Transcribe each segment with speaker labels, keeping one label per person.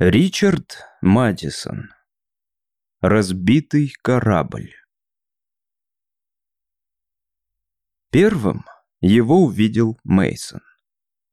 Speaker 1: Ричард Мадисон. Разбитый корабль. Первым его увидел Мейсон.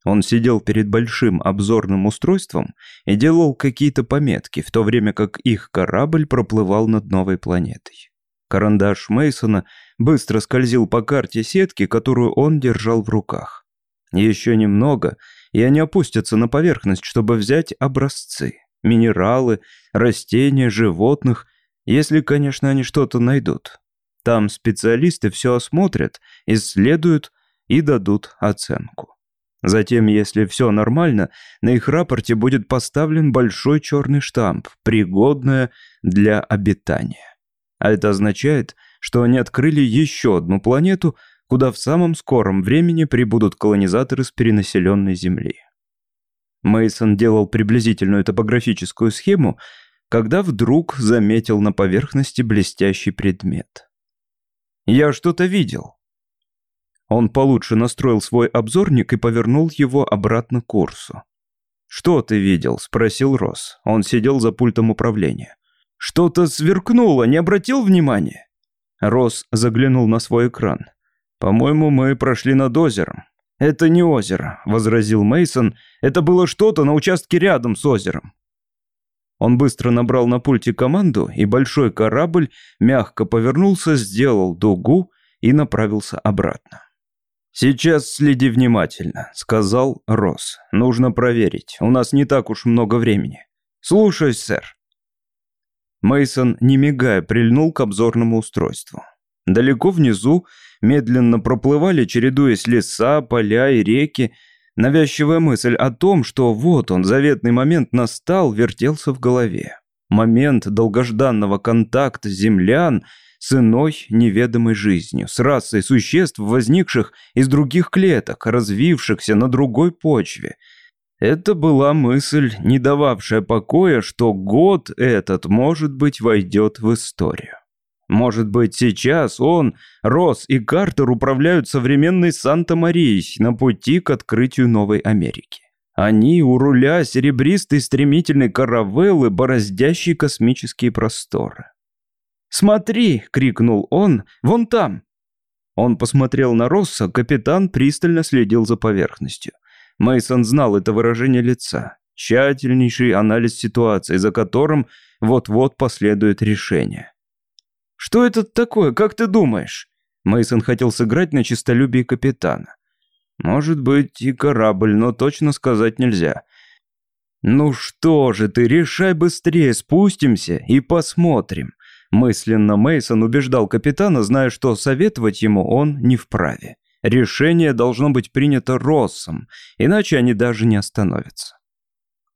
Speaker 1: Он сидел перед большим обзорным устройством и делал какие-то пометки, в то время как их корабль проплывал над новой планетой. Карандаш Мейсона быстро скользил по карте сетки, которую он держал в руках. Еще немного, и они опустятся на поверхность, чтобы взять образцы. Минералы, растения, животных, если, конечно, они что-то найдут. Там специалисты все осмотрят, исследуют и дадут оценку. Затем, если все нормально, на их рапорте будет поставлен большой черный штамп, пригодное для обитания. А это означает, что они открыли еще одну планету – куда в самом скором времени прибудут колонизаторы с перенаселенной Земли. Мейсон делал приблизительную топографическую схему, когда вдруг заметил на поверхности блестящий предмет. «Я что-то видел». Он получше настроил свой обзорник и повернул его обратно к курсу. «Что ты видел?» – спросил Росс. Он сидел за пультом управления. «Что-то сверкнуло, не обратил внимания?» Росс заглянул на свой экран. «По-моему, мы прошли над озером». «Это не озеро», — возразил Мейсон. «Это было что-то на участке рядом с озером». Он быстро набрал на пульте команду, и большой корабль мягко повернулся, сделал дугу и направился обратно. «Сейчас следи внимательно», — сказал Росс. «Нужно проверить. У нас не так уж много времени». «Слушаюсь, сэр». Мейсон, не мигая, прильнул к обзорному устройству. Далеко внизу медленно проплывали, чередуясь леса, поля и реки. Навязчивая мысль о том, что вот он, заветный момент настал, вертелся в голове. Момент долгожданного контакта землян с иной неведомой жизнью, с расой существ, возникших из других клеток, развившихся на другой почве. Это была мысль, не дававшая покоя, что год этот, может быть, войдет в историю. Может быть, сейчас он, Росс и Картер управляют современной Санта-Марией на пути к открытию Новой Америки. Они у руля серебристой стремительной каравеллы, бороздящей космические просторы. «Смотри!» — крикнул он. «Вон там!» Он посмотрел на Росса, капитан пристально следил за поверхностью. Мейсон знал это выражение лица. Тщательнейший анализ ситуации, за которым вот-вот последует решение. Что это такое, как ты думаешь?» Мейсон хотел сыграть на честолюбие капитана. «Может быть и корабль, но точно сказать нельзя». «Ну что же ты, решай быстрее, спустимся и посмотрим». Мысленно Мейсон убеждал капитана, зная, что советовать ему он не вправе. Решение должно быть принято Россом, иначе они даже не остановятся.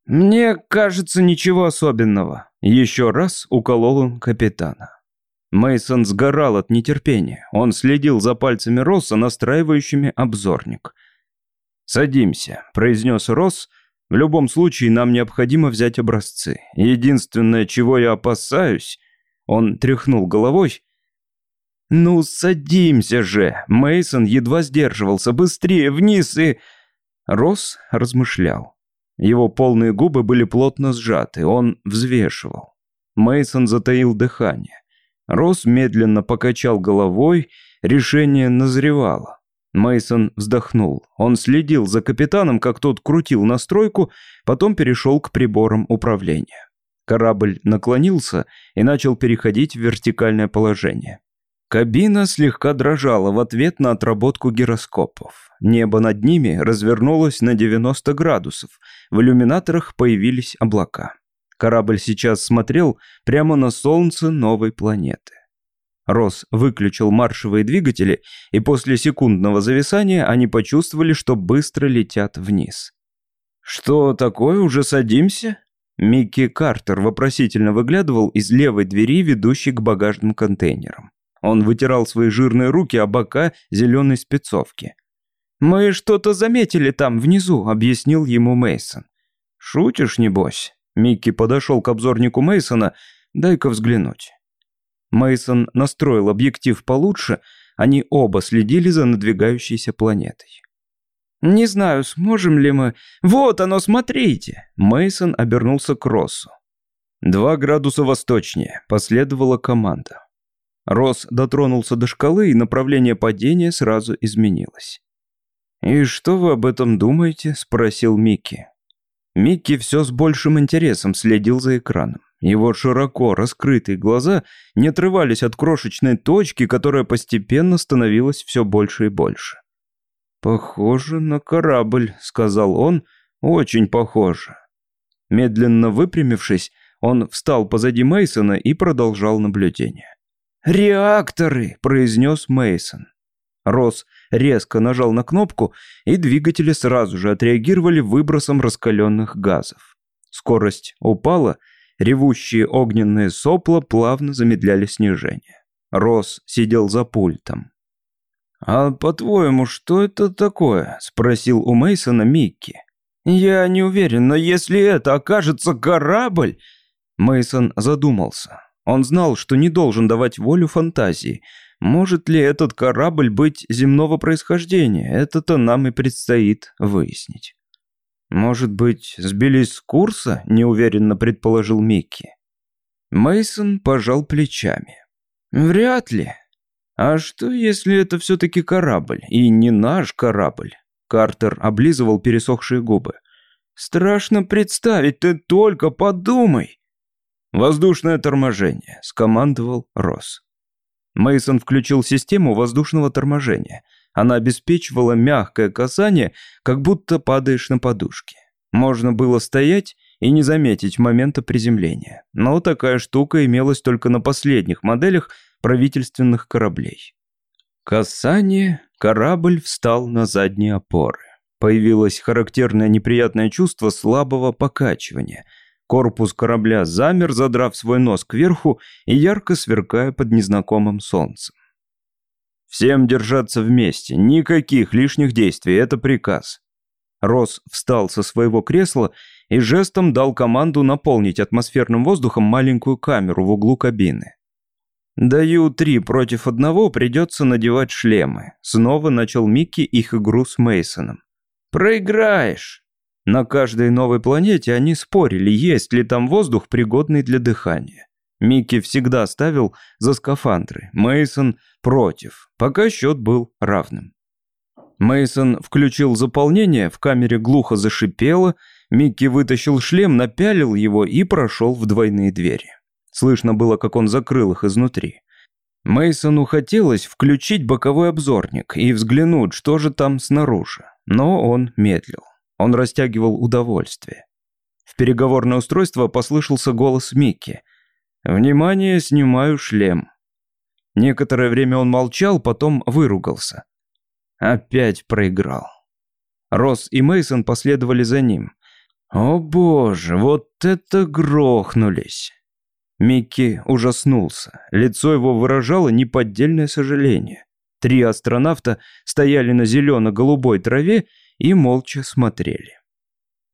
Speaker 1: «Мне кажется, ничего особенного», — еще раз уколол он капитана. Мейсон сгорал от нетерпения. Он следил за пальцами Росса, настраивающими обзорник. «Садимся», — произнес Росс. «В любом случае нам необходимо взять образцы. Единственное, чего я опасаюсь...» Он тряхнул головой. «Ну, садимся же!» Мейсон едва сдерживался. «Быстрее, вниз и...» Росс размышлял. Его полные губы были плотно сжаты. Он взвешивал. Мейсон затаил дыхание. Росс медленно покачал головой, решение назревало. Мейсон вздохнул. Он следил за капитаном, как тот крутил настройку, потом перешел к приборам управления. Корабль наклонился и начал переходить в вертикальное положение. Кабина слегка дрожала в ответ на отработку гироскопов. Небо над ними развернулось на 90 градусов. В иллюминаторах появились облака. Корабль сейчас смотрел прямо на солнце новой планеты. Росс выключил маршевые двигатели, и после секундного зависания они почувствовали, что быстро летят вниз. «Что такое, уже садимся?» Микки Картер вопросительно выглядывал из левой двери, ведущей к багажным контейнерам. Он вытирал свои жирные руки о бока зеленой спецовки. «Мы что-то заметили там внизу», — объяснил ему Мейсон. «Шутишь, небось?» Микки подошел к обзорнику Мейсона. «Дай-ка взглянуть». Мейсон настроил объектив получше, они оба следили за надвигающейся планетой. «Не знаю, сможем ли мы...» «Вот оно, смотрите!» Мейсон обернулся к Россу. «Два градуса восточнее», — последовала команда. Росс дотронулся до шкалы, и направление падения сразу изменилось. «И что вы об этом думаете?» — спросил Микки. Микки все с большим интересом следил за экраном. Его широко раскрытые глаза не отрывались от крошечной точки, которая постепенно становилась все больше и больше. «Похоже на корабль», — сказал он, — «очень похоже». Медленно выпрямившись, он встал позади Мейсона и продолжал наблюдение. «Реакторы!» – произнес Мейсон. Росс резко нажал на кнопку, и двигатели сразу же отреагировали выбросом раскаленных газов. Скорость упала, ревущие огненные сопла плавно замедляли снижение. Росс сидел за пультом. «А по-твоему, что это такое?» – спросил у Мейсона Микки. «Я не уверен, но если это окажется корабль...» Мейсон задумался. Он знал, что не должен давать волю фантазии. Может ли этот корабль быть земного происхождения? Это-то нам и предстоит выяснить. Может быть, сбились с курса? неуверенно предположил Микки. Мейсон пожал плечами. Вряд ли. А что, если это все-таки корабль, и не наш корабль? Картер облизывал пересохшие губы. Страшно представить, ты только подумай. «Воздушное торможение», — скомандовал Росс. Мейсон включил систему воздушного торможения. Она обеспечивала мягкое касание, как будто падаешь на подушке. Можно было стоять и не заметить момента приземления. Но такая штука имелась только на последних моделях правительственных кораблей. Касание, корабль встал на задние опоры. Появилось характерное неприятное чувство слабого покачивания – Корпус корабля замер, задрав свой нос кверху и ярко сверкая под незнакомым солнцем. «Всем держаться вместе, никаких лишних действий, это приказ». Росс встал со своего кресла и жестом дал команду наполнить атмосферным воздухом маленькую камеру в углу кабины. «Даю три против одного, придется надевать шлемы», — снова начал Микки их игру с Мейсоном. «Проиграешь!» На каждой новой планете они спорили, есть ли там воздух, пригодный для дыхания. Микки всегда ставил за скафандры, Мейсон против, пока счет был равным. Мейсон включил заполнение, в камере глухо зашипело, Микки вытащил шлем, напялил его и прошел в двойные двери. Слышно было, как он закрыл их изнутри. Мейсону хотелось включить боковой обзорник и взглянуть, что же там снаружи, но он медлил. Он растягивал удовольствие. В переговорное устройство послышался голос Микки. «Внимание, снимаю шлем». Некоторое время он молчал, потом выругался. Опять проиграл. Росс и Мейсон последовали за ним. «О боже, вот это грохнулись!» Микки ужаснулся. Лицо его выражало неподдельное сожаление. Три астронавта стояли на зелено-голубой траве и молча смотрели.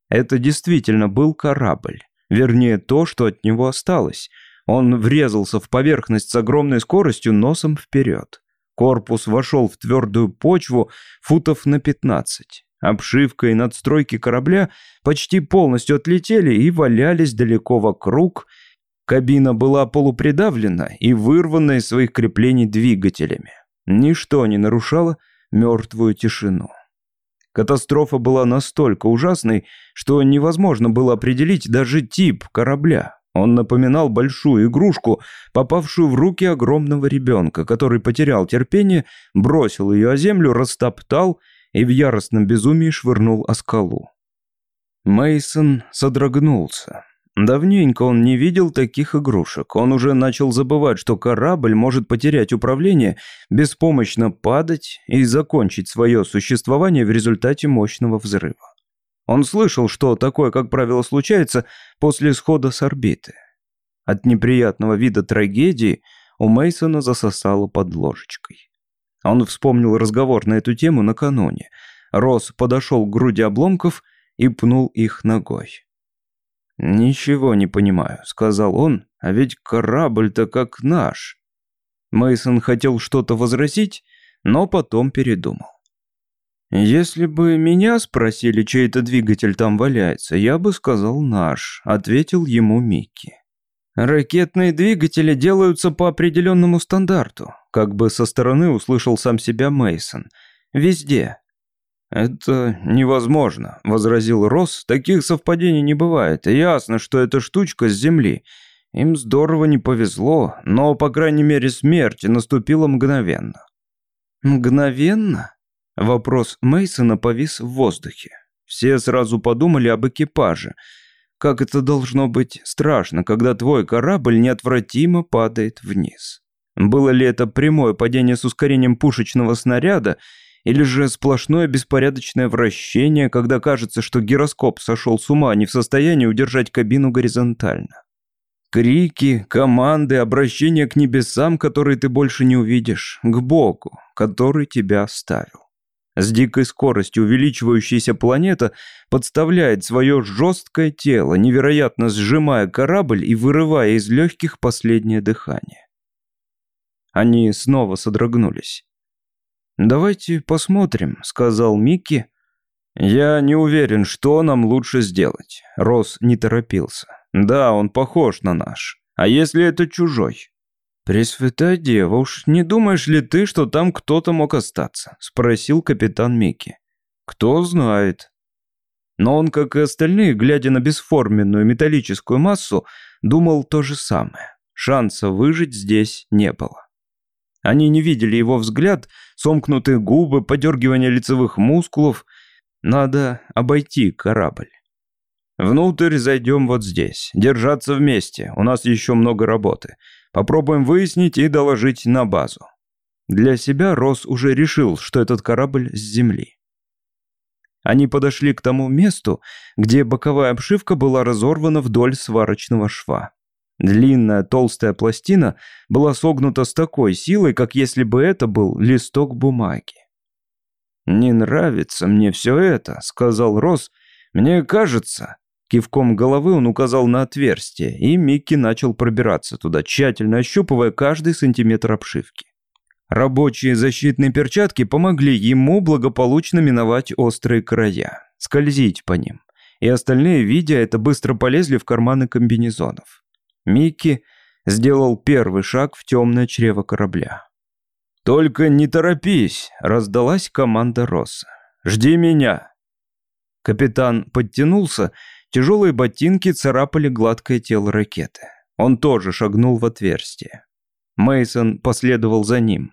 Speaker 1: Это действительно был корабль, вернее то, что от него осталось. Он врезался в поверхность с огромной скоростью носом вперед. Корпус вошел в твердую почву футов на 15. Обшивка и надстройки корабля почти полностью отлетели и валялись далеко вокруг. Кабина была полупридавлена и вырвана из своих креплений двигателями. Ничто не нарушало мертвую тишину. Катастрофа была настолько ужасной, что невозможно было определить даже тип корабля. Он напоминал большую игрушку, попавшую в руки огромного ребенка, который потерял терпение, бросил ее о землю, растоптал и в яростном безумии швырнул о скалу. Мейсон содрогнулся. Давненько он не видел таких игрушек. Он уже начал забывать, что корабль может потерять управление, беспомощно падать и закончить свое существование в результате мощного взрыва. Он слышал, что такое, как правило, случается после схода с орбиты. От неприятного вида трагедии у Мейсона засосало под ложечкой. Он вспомнил разговор на эту тему накануне. Росс подошел к груди обломков и пнул их ногой. «Ничего не понимаю», — сказал он, — «а ведь корабль-то как наш». Мейсон хотел что-то возразить, но потом передумал. «Если бы меня спросили, чей это двигатель там валяется, я бы сказал наш», — ответил ему Микки. «Ракетные двигатели делаются по определенному стандарту», как бы со стороны услышал сам себя Мейсон. «Везде». «Это невозможно», — возразил Росс. «Таких совпадений не бывает. Ясно, что эта штучка с Земли. Им здорово не повезло, но, по крайней мере, смерть наступила мгновенно». «Мгновенно?» Вопрос Мейсона повис в воздухе. Все сразу подумали об экипаже. Как это должно быть страшно, когда твой корабль неотвратимо падает вниз. Было ли это прямое падение с ускорением пушечного снаряда, или же сплошное беспорядочное вращение, когда кажется, что гироскоп сошел с ума, не в состоянии удержать кабину горизонтально. Крики, команды, обращения к небесам, которые ты больше не увидишь, к Богу, который тебя оставил. С дикой скоростью увеличивающаяся планета подставляет свое жесткое тело, невероятно сжимая корабль и вырывая из легких последнее дыхание. Они снова содрогнулись. «Давайте посмотрим», — сказал Микки. «Я не уверен, что нам лучше сделать». Рос не торопился. «Да, он похож на наш. А если это чужой?» «Пресвятая дева, уж не думаешь ли ты, что там кто-то мог остаться?» — спросил капитан Микки. «Кто знает». Но он, как и остальные, глядя на бесформенную металлическую массу, думал то же самое. Шанса выжить здесь не было. Они не видели его взгляд, сомкнутые губы, подергивание лицевых мускулов. Надо обойти корабль. «Внутрь зайдем вот здесь. Держаться вместе. У нас еще много работы. Попробуем выяснить и доложить на базу. Для себя Рос уже решил, что этот корабль с земли. Они подошли к тому месту, где боковая обшивка была разорвана вдоль сварочного шва. Длинная толстая пластина была согнута с такой силой, как если бы это был листок бумаги. «Не нравится мне все это», — сказал Рос. «Мне кажется, Кивком головы он указал на отверстие, и Микки начал пробираться туда, тщательно ощупывая каждый сантиметр обшивки. Рабочие защитные перчатки помогли ему благополучно миновать острые края, скользить по ним. И остальные, видя это, быстро полезли в карманы комбинезонов. Микки сделал первый шаг в темное чрево корабля. «Только не торопись!» – раздалась команда Росса. «Жди меня!» Капитан подтянулся Тяжелые ботинки царапали гладкое тело ракеты. Он тоже шагнул в отверстие. Мейсон последовал за ним.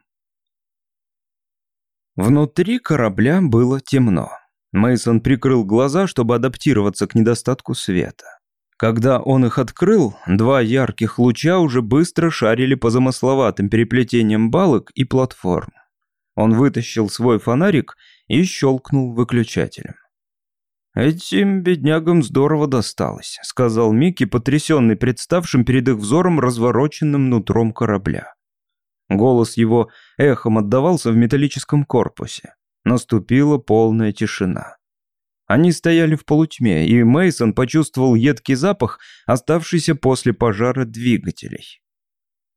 Speaker 1: Внутри корабля было темно. Мейсон прикрыл глаза, чтобы адаптироваться к недостатку света. Когда он их открыл, два ярких луча уже быстро шарили по замысловатым переплетениям балок и платформ. Он вытащил свой фонарик и щелкнул выключателем. «Этим беднягам здорово досталось», — сказал Микки, потрясенный представшим перед их взором развороченным нутром корабля. Голос его эхом отдавался в металлическом корпусе. Наступила полная тишина. Они стояли в полутьме, и Мейсон почувствовал едкий запах, оставшийся после пожара двигателей.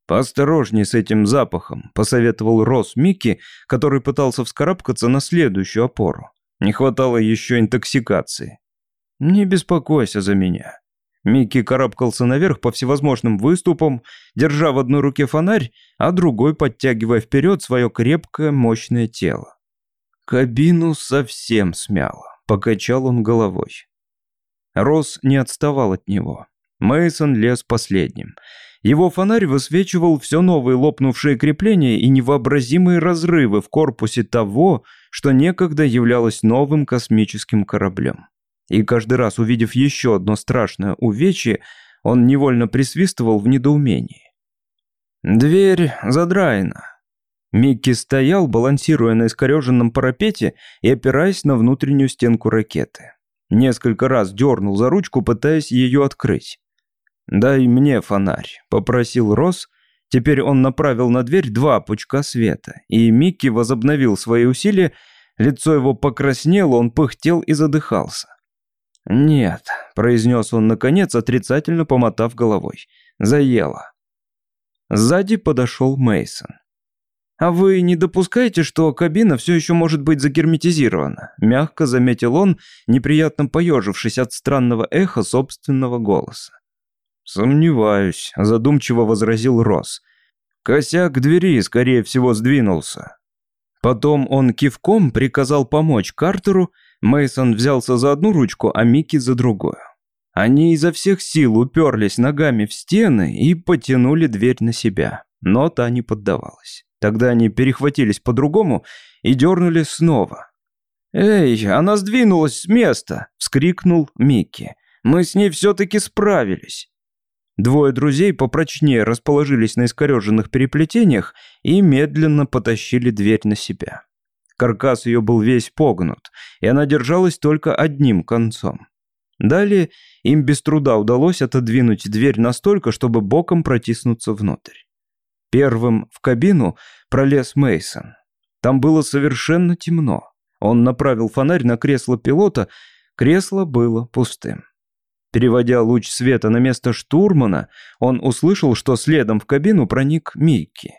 Speaker 1: «Поосторожней с этим запахом», — посоветовал Рос Микки, который пытался вскарабкаться на следующую опору. Не хватало еще интоксикации. Не беспокойся за меня. Микки карабкался наверх по всевозможным выступам, держа в одной руке фонарь, а другой подтягивая вперед свое крепкое, мощное тело. Кабину совсем смяло, покачал он головой. Рос не отставал от него. Мейсон лез последним. Его фонарь высвечивал все новые лопнувшие крепления и невообразимые разрывы в корпусе того, что некогда являлось новым космическим кораблем. И каждый раз, увидев еще одно страшное увечье, он невольно присвистывал в недоумении. Дверь задраена. Микки стоял, балансируя на искореженном парапете и опираясь на внутреннюю стенку ракеты. Несколько раз дернул за ручку, пытаясь ее открыть. «Дай мне фонарь», — попросил Росс. Теперь он направил на дверь два пучка света, и Микки возобновил свои усилия, лицо его покраснело, он пыхтел и задыхался. «Нет», — произнес он наконец, отрицательно помотав головой. «Заело». Сзади подошел Мейсон. «А вы не допускаете, что кабина все еще может быть загерметизирована?» Мягко заметил он, неприятно поежившись от странного эха собственного голоса. «Сомневаюсь», – задумчиво возразил Росс. «Косяк двери, скорее всего, сдвинулся». Потом он кивком приказал помочь Картеру, Мейсон взялся за одну ручку, а Микки за другую. Они изо всех сил уперлись ногами в стены и потянули дверь на себя, но та не поддавалась. Тогда они перехватились по-другому и дернули снова. «Эй, она сдвинулась с места!» – вскрикнул Микки. «Мы с ней все-таки справились!» Двое друзей попрочнее расположились на искореженных переплетениях и медленно потащили дверь на себя. Каркас ее был весь погнут, и она держалась только одним концом. Далее им без труда удалось отодвинуть дверь настолько, чтобы боком протиснуться внутрь. Первым в кабину пролез Мейсон. Там было совершенно темно. Он направил фонарь на кресло пилота, кресло было пустым. Переводя луч света на место штурмана, он услышал, что следом в кабину проник Микки.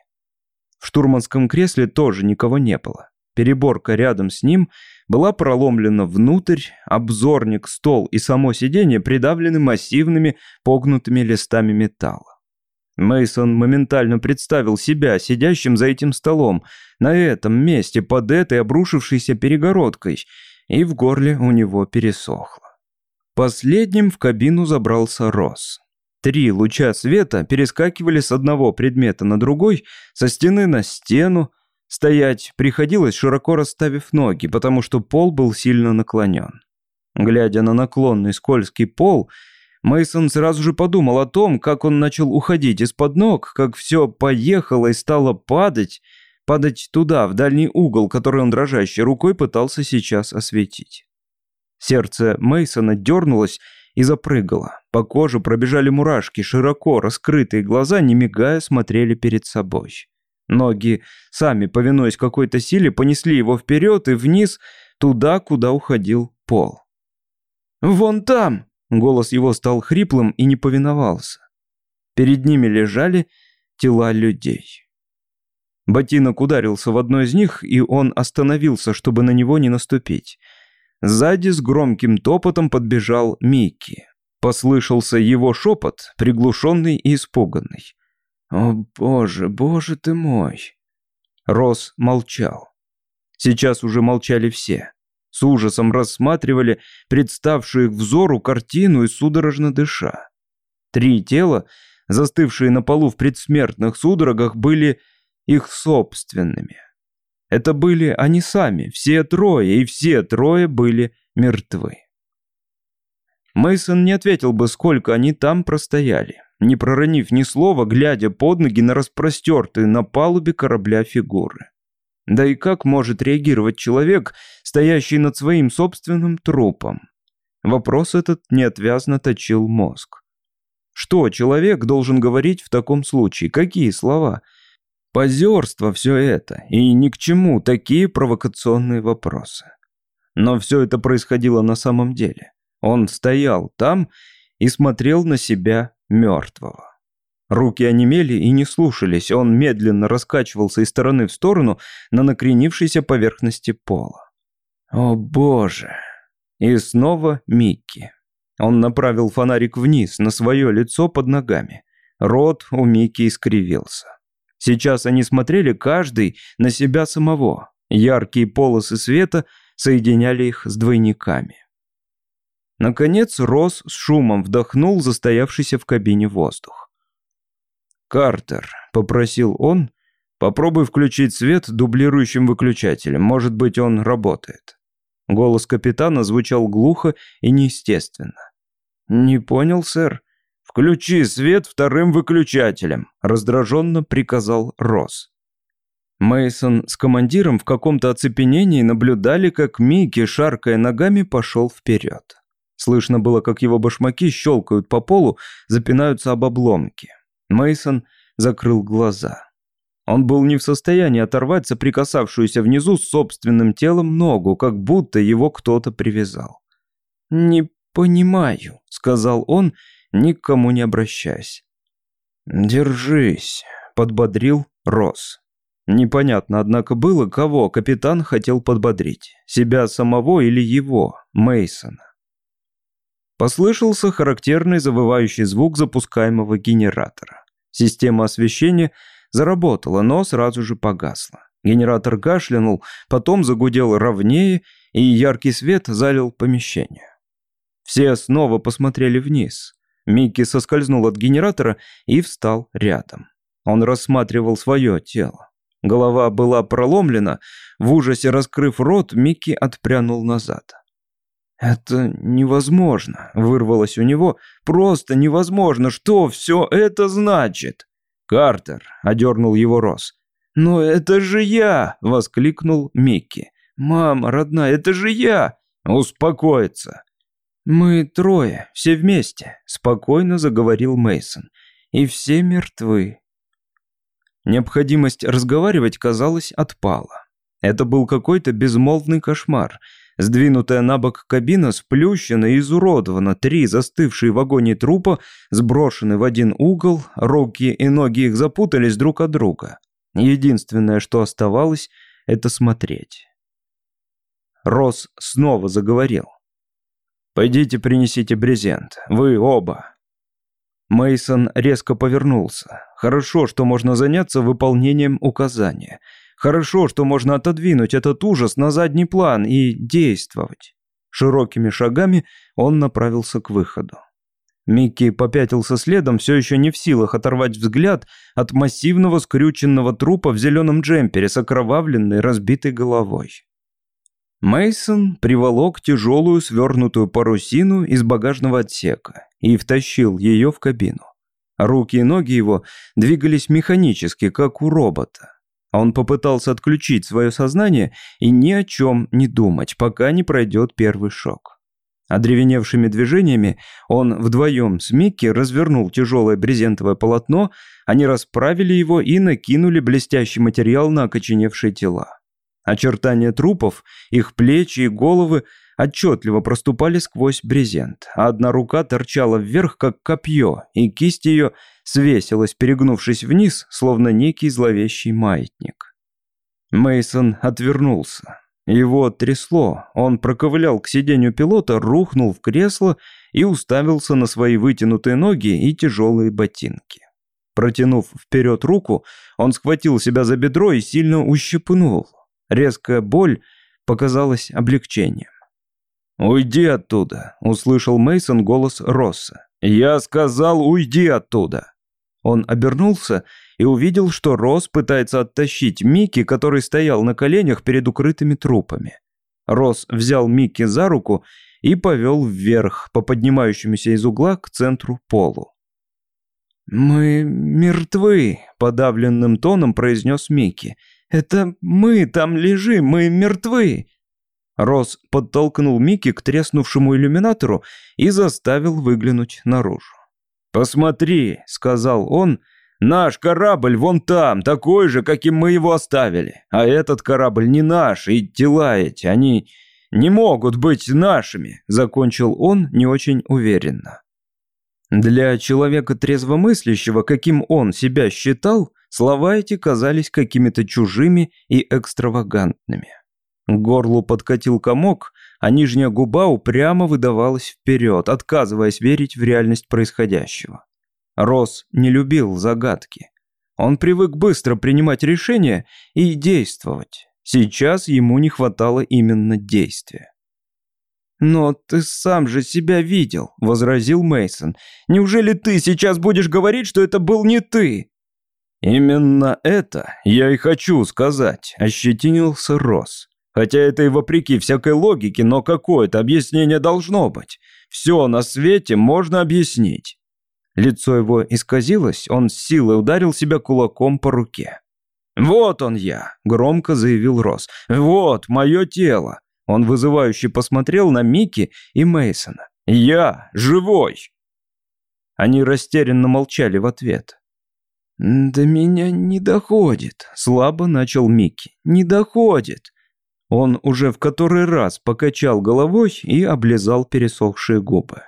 Speaker 1: В штурманском кресле тоже никого не было. Переборка рядом с ним была проломлена внутрь, обзорник, стол и само сиденье придавлены массивными погнутыми листами металла. Мейсон моментально представил себя сидящим за этим столом, на этом месте, под этой обрушившейся перегородкой, и в горле у него пересохло. Последним в кабину забрался Росс. Три луча света перескакивали с одного предмета на другой, со стены на стену. Стоять приходилось, широко расставив ноги, потому что пол был сильно наклонен. Глядя на наклонный скользкий пол, Мейсон сразу же подумал о том, как он начал уходить из-под ног, как все поехало и стало падать, падать туда, в дальний угол, который он дрожащей рукой пытался сейчас осветить. Сердце Мейсона дернулось и запрыгало. По коже пробежали мурашки, широко раскрытые глаза, не мигая, смотрели перед собой. Ноги, сами повинуясь какой-то силе, понесли его вперед и вниз, туда, куда уходил пол. «Вон там!» Голос его стал хриплым и не повиновался. Перед ними лежали тела людей. Ботинок ударился в одно из них, и он остановился, чтобы на него не наступить. Сзади с громким топотом подбежал Микки. Послышался его шепот, приглушенный и испуганный. «О, боже, боже ты мой!» Рос молчал. Сейчас уже молчали все с ужасом рассматривали представшую их взору картину и судорожно дыша. Три тела, застывшие на полу в предсмертных судорогах, были их собственными. Это были они сами, все трое, и все трое были мертвы. Мейсон не ответил бы, сколько они там простояли, не проронив ни слова, глядя под ноги на распростертые на палубе корабля фигуры. Да и как может реагировать человек, стоящий над своим собственным трупом? Вопрос этот неотвязно точил мозг. Что человек должен говорить в таком случае? Какие слова? Позерство все это, и ни к чему такие провокационные вопросы. Но все это происходило на самом деле. Он стоял там и смотрел на себя мертвого. Руки онемели и не слушались, он медленно раскачивался из стороны в сторону на накренившейся поверхности пола. «О боже!» И снова Микки. Он направил фонарик вниз, на свое лицо под ногами. Рот у Микки искривился. Сейчас они смотрели каждый на себя самого. Яркие полосы света соединяли их с двойниками. Наконец Рос с шумом вдохнул застоявшийся в кабине воздух. «Картер», — попросил он, — «попробуй включить свет дублирующим выключателем, может быть, он работает». Голос капитана звучал глухо и неестественно. «Не понял, сэр». «Включи свет вторым выключателем», — раздраженно приказал Росс. Мейсон с командиром в каком-то оцепенении наблюдали, как Микки, шаркая ногами, пошел вперед. Слышно было, как его башмаки щелкают по полу, запинаются об обломки. Мейсон закрыл глаза. Он был не в состоянии оторвать соприкасавшуюся внизу с собственным телом ногу, как будто его кто-то привязал. «Не понимаю», — сказал он, никому не обращаясь. «Держись», — подбодрил Росс. Непонятно, однако, было, кого капитан хотел подбодрить. Себя самого или его, Мейсона. Послышался характерный завывающий звук запускаемого генератора. Система освещения заработала, но сразу же погасла. Генератор кашлянул, потом загудел ровнее, и яркий свет залил помещение. Все снова посмотрели вниз. Микки соскользнул от генератора и встал рядом. Он рассматривал свое тело. Голова была проломлена, в ужасе раскрыв рот, Микки отпрянул назад. «Это невозможно», — вырвалось у него. «Просто невозможно. Что все это значит?» «Картер», — одернул его Рос. «Но это же я!» — воскликнул Микки. «Мама, родная, это же я!» «Успокоиться!» «Мы трое, все вместе», — спокойно заговорил Мейсон. «И все мертвы». Необходимость разговаривать, казалось, отпала. Это был какой-то безмолвный кошмар — Сдвинутая на бок кабина сплющена и изуродована, три застывшие в агонии трупа сброшены в один угол, руки и ноги их запутались друг от друга. Единственное, что оставалось, это смотреть. Рос снова заговорил. «Пойдите принесите брезент, вы оба». Мейсон резко повернулся. Хорошо, что можно заняться выполнением указания – Хорошо, что можно отодвинуть этот ужас на задний план и действовать. Широкими шагами он направился к выходу. Микки попятился следом, все еще не в силах оторвать взгляд от массивного скрюченного трупа в зеленом джемпере с окровавленной разбитой головой. Мейсон приволок тяжелую свернутую парусину из багажного отсека и втащил ее в кабину. Руки и ноги его двигались механически, как у робота. Он попытался отключить свое сознание и ни о чем не думать, пока не пройдет первый шок. Одревеневшими движениями он вдвоем с Микки развернул тяжелое брезентовое полотно, они расправили его и накинули блестящий материал на окоченевшие тела. Очертания трупов, их плечи и головы отчетливо проступали сквозь брезент, а одна рука торчала вверх, как копье, и кисть ее свесилась, перегнувшись вниз, словно некий зловещий маятник. Мейсон отвернулся. Его трясло, он проковылял к сиденью пилота, рухнул в кресло и уставился на свои вытянутые ноги и тяжелые ботинки. Протянув вперед руку, он схватил себя за бедро и сильно ущипнул. Резкая боль показалась облегчением. «Уйди оттуда», — услышал Мейсон голос Росса. «Я сказал, уйди оттуда». Он обернулся и увидел, что Росс пытается оттащить Микки, который стоял на коленях перед укрытыми трупами. Росс взял Микки за руку и повел вверх по поднимающемуся из угла к центру полу. «Мы мертвы», — подавленным тоном произнес Микки. «Это мы там лежим, мы мертвы». Росс подтолкнул Микки к треснувшему иллюминатору и заставил выглянуть наружу. «Посмотри», — сказал он, — «наш корабль вон там, такой же, каким мы его оставили. А этот корабль не наш, и тела эти, они не могут быть нашими», — закончил он не очень уверенно. Для человека трезвомыслящего, каким он себя считал, слова эти казались какими-то чужими и экстравагантными. К горлу подкатил комок, а нижняя губа упрямо выдавалась вперед, отказываясь верить в реальность происходящего. Рос не любил загадки. Он привык быстро принимать решения и действовать. Сейчас ему не хватало именно действия. «Но ты сам же себя видел», — возразил Мейсон. «Неужели ты сейчас будешь говорить, что это был не ты?» «Именно это я и хочу сказать», — ощетинился Рос. Хотя это и вопреки всякой логике, но какое-то объяснение должно быть. Все на свете можно объяснить. Лицо его исказилось, он с силой ударил себя кулаком по руке. «Вот он я», — громко заявил Росс. «Вот мое тело». Он вызывающе посмотрел на Микки и Мейсона. «Я живой!» Они растерянно молчали в ответ. «До меня не доходит», — слабо начал Микки. «Не доходит. Он уже в который раз покачал головой и облизал пересохшие губы.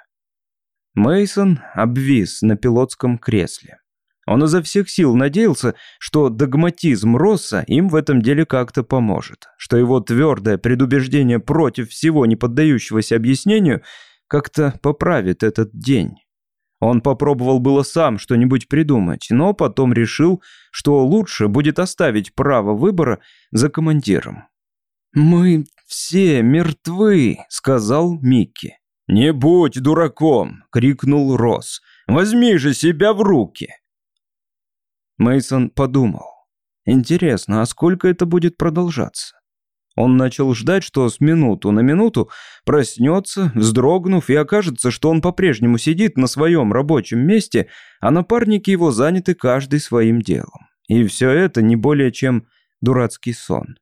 Speaker 1: Мейсон обвис на пилотском кресле. Он изо всех сил надеялся, что догматизм Росса им в этом деле как-то поможет, что его твердое предубеждение против всего не поддающегося объяснению как-то поправит этот день. Он попробовал было сам что-нибудь придумать, но потом решил, что лучше будет оставить право выбора за командиром. «Мы все мертвы», — сказал Микки. «Не будь дураком!» — крикнул Росс. «Возьми же себя в руки!» Мейсон подумал. Интересно, а сколько это будет продолжаться? Он начал ждать, что с минуту на минуту проснется, вздрогнув, и окажется, что он по-прежнему сидит на своем рабочем месте, а напарники его заняты каждый своим делом. И все это не более чем дурацкий сон.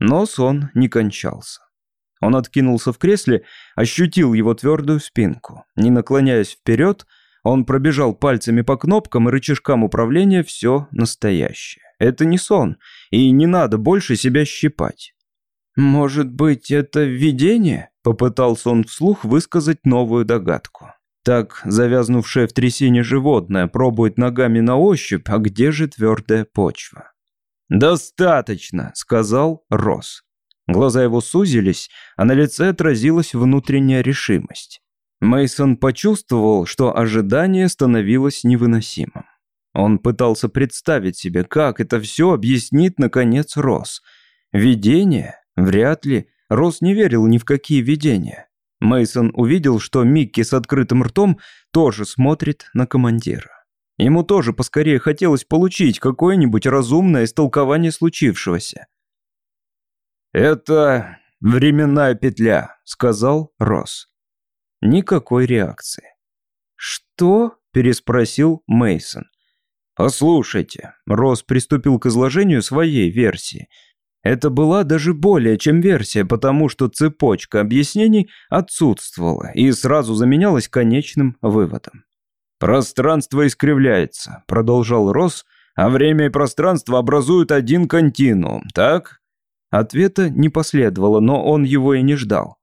Speaker 1: Но сон не кончался. Он откинулся в кресле, ощутил его твердую спинку. Не наклоняясь вперед, он пробежал пальцами по кнопкам и рычажкам управления все настоящее. Это не сон, и не надо больше себя щипать. «Может быть, это видение?» — попытался он вслух высказать новую догадку. Так завязнувшее в трясине животное пробует ногами на ощупь, а где же твердая почва? «Достаточно», — сказал Росс. Глаза его сузились, а на лице отразилась внутренняя решимость. Мейсон почувствовал, что ожидание становилось невыносимым. Он пытался представить себе, как это все объяснит, наконец, Рос. Видение? Вряд ли. Рос не верил ни в какие видения. Мейсон увидел, что Микки с открытым ртом тоже смотрит на командира. Ему тоже поскорее хотелось получить какое-нибудь разумное истолкование случившегося. «Это временная петля», — сказал Рос. Никакой реакции. «Что?» – переспросил Мейсон. «Послушайте», – Росс приступил к изложению своей версии. Это была даже более чем версия, потому что цепочка объяснений отсутствовала и сразу заменялась конечным выводом. «Пространство искривляется», – продолжал Росс, «а время и пространство образуют один континуум, так?» Ответа не последовало, но он его и не ждал.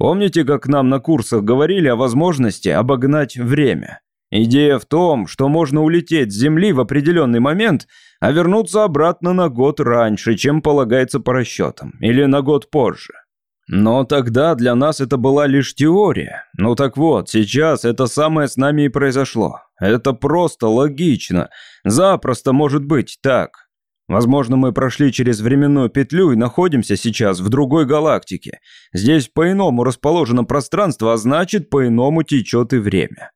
Speaker 1: Помните, как нам на курсах говорили о возможности обогнать время? Идея в том, что можно улететь с Земли в определенный момент, а вернуться обратно на год раньше, чем полагается по расчетам, или на год позже. Но тогда для нас это была лишь теория. Ну так вот, сейчас это самое с нами и произошло. Это просто логично. Запросто может быть так. Возможно, мы прошли через временную петлю и находимся сейчас в другой галактике. Здесь по-иному расположено пространство, а значит, по-иному течет и время».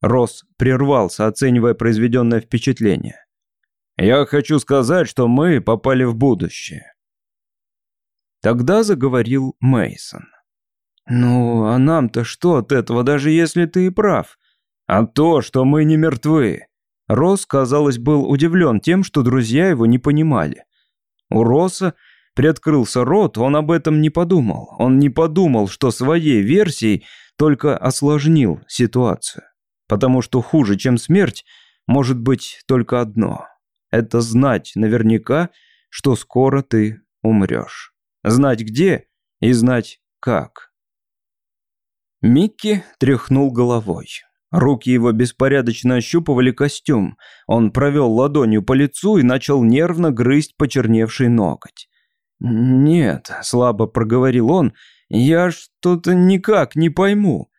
Speaker 1: Росс прервался, оценивая произведенное впечатление. «Я хочу сказать, что мы попали в будущее». Тогда заговорил Мейсон. «Ну, а нам-то что от этого, даже если ты и прав? А то, что мы не мертвы. Рос, казалось, был удивлен тем, что друзья его не понимали. У Роса приоткрылся рот, он об этом не подумал. Он не подумал, что своей версией только осложнил ситуацию. Потому что хуже, чем смерть, может быть только одно. Это знать наверняка, что скоро ты умрешь. Знать где и знать как. Микки тряхнул головой. Руки его беспорядочно ощупывали костюм. Он провел ладонью по лицу и начал нервно грызть почерневший ноготь. «Нет», — слабо проговорил он, — «я что-то никак не пойму».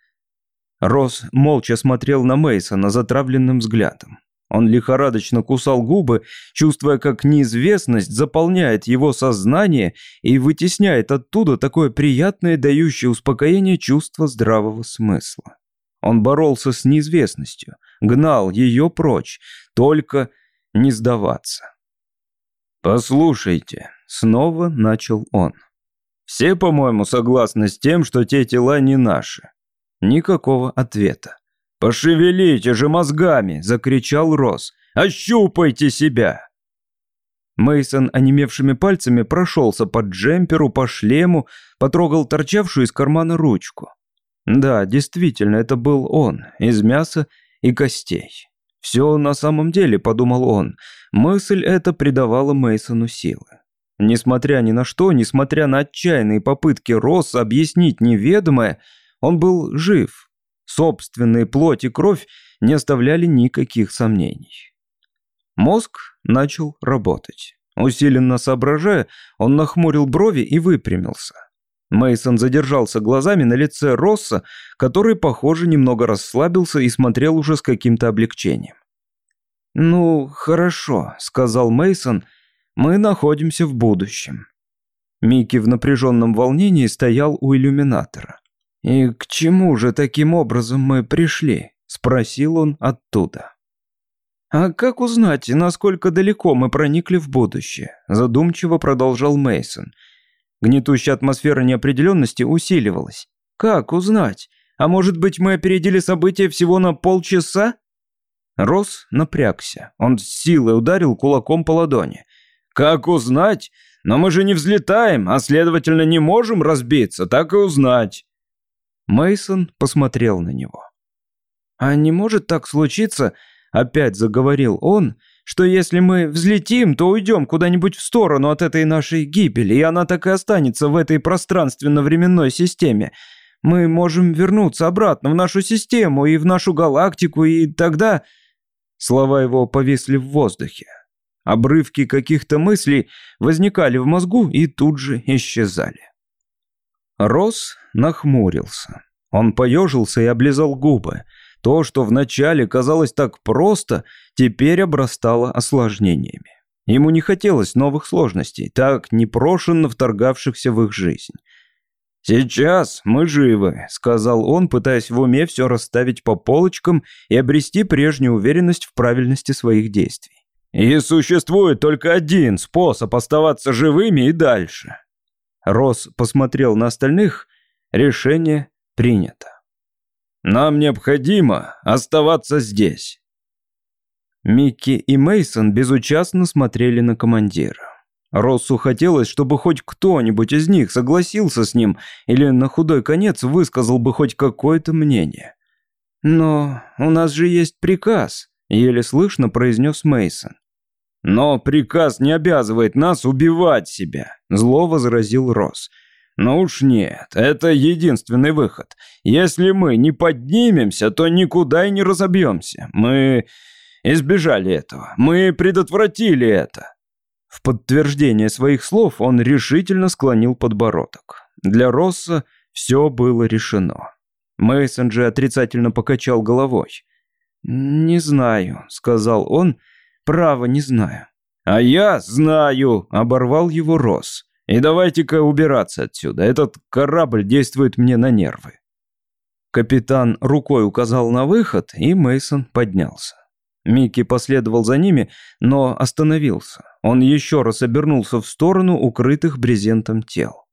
Speaker 1: Росс молча смотрел на Мейсона затравленным взглядом. Он лихорадочно кусал губы, чувствуя, как неизвестность заполняет его сознание и вытесняет оттуда такое приятное, дающее успокоение чувство здравого смысла. Он боролся с неизвестностью, гнал ее прочь, только не сдаваться. «Послушайте», — снова начал он. «Все, по-моему, согласны с тем, что те тела не наши». Никакого ответа. «Пошевелите же мозгами!» — закричал Росс. «Ощупайте себя!» Мейсон онемевшими пальцами прошелся по джемперу, по шлему, потрогал торчавшую из кармана ручку. Да, действительно, это был он, из мяса и костей. Все на самом деле, подумал он. Мысль эта придавала Мейсону силы. Несмотря ни на что, несмотря на отчаянные попытки Росса объяснить неведомое, он был жив. собственные плоть и кровь не оставляли никаких сомнений. Мозг начал работать. Усиленно соображая, он нахмурил брови и выпрямился. Мейсон задержался глазами на лице Росса, который, похоже, немного расслабился и смотрел уже с каким-то облегчением. «Ну, хорошо», — сказал Мейсон. «Мы находимся в будущем». Микки в напряженном волнении стоял у иллюминатора. «И к чему же таким образом мы пришли?» — спросил он оттуда. «А как узнать, насколько далеко мы проникли в будущее?» — задумчиво продолжал Мейсон. Гнетущая атмосфера неопределенности усиливалась. «Как узнать? А может быть, мы опередили события всего на полчаса?» Рос напрягся. Он с силой ударил кулаком по ладони. «Как узнать? Но мы же не взлетаем, а следовательно не можем разбиться, так и узнать». Мейсон посмотрел на него. «А не может так случиться, — опять заговорил он, — что если мы взлетим, то уйдем куда-нибудь в сторону от этой нашей гибели, и она так и останется в этой пространственно-временной системе. Мы можем вернуться обратно в нашу систему и в нашу галактику, и тогда...» Слова его повисли в воздухе. Обрывки каких-то мыслей возникали в мозгу и тут же исчезали. Рос нахмурился. Он поежился и облизал губы. То, что вначале казалось так просто, теперь обрастало осложнениями. Ему не хотелось новых сложностей, так непрошенно вторгавшихся в их жизнь. «Сейчас мы живы», — сказал он, пытаясь в уме все расставить по полочкам и обрести прежнюю уверенность в правильности своих действий. «И существует только один способ оставаться живыми и дальше». Росс посмотрел на остальных. Решение принято. Нам необходимо оставаться здесь». Микки и Мейсон безучастно смотрели на командира. Россу хотелось, чтобы хоть кто-нибудь из них согласился с ним или на худой конец высказал бы хоть какое-то мнение. «Но у нас же есть приказ», — еле слышно произнес Мейсон. «Но приказ не обязывает нас убивать себя», — зло возразил Росс. «Ну уж нет, это единственный выход. Если мы не поднимемся, то никуда и не разобьемся. Мы избежали этого. Мы предотвратили это». В подтверждение своих слов он решительно склонил подбородок. Для Росса все было решено. Мейсон же отрицательно покачал головой. «Не знаю», — сказал он, — «право не знаю». «А я знаю», — оборвал его Росс. И давайте-ка убираться отсюда. Этот корабль действует мне на нервы. Капитан рукой указал на выход, и Мейсон поднялся. Микки последовал за ними, но остановился. Он еще раз обернулся в сторону укрытых брезентом тел.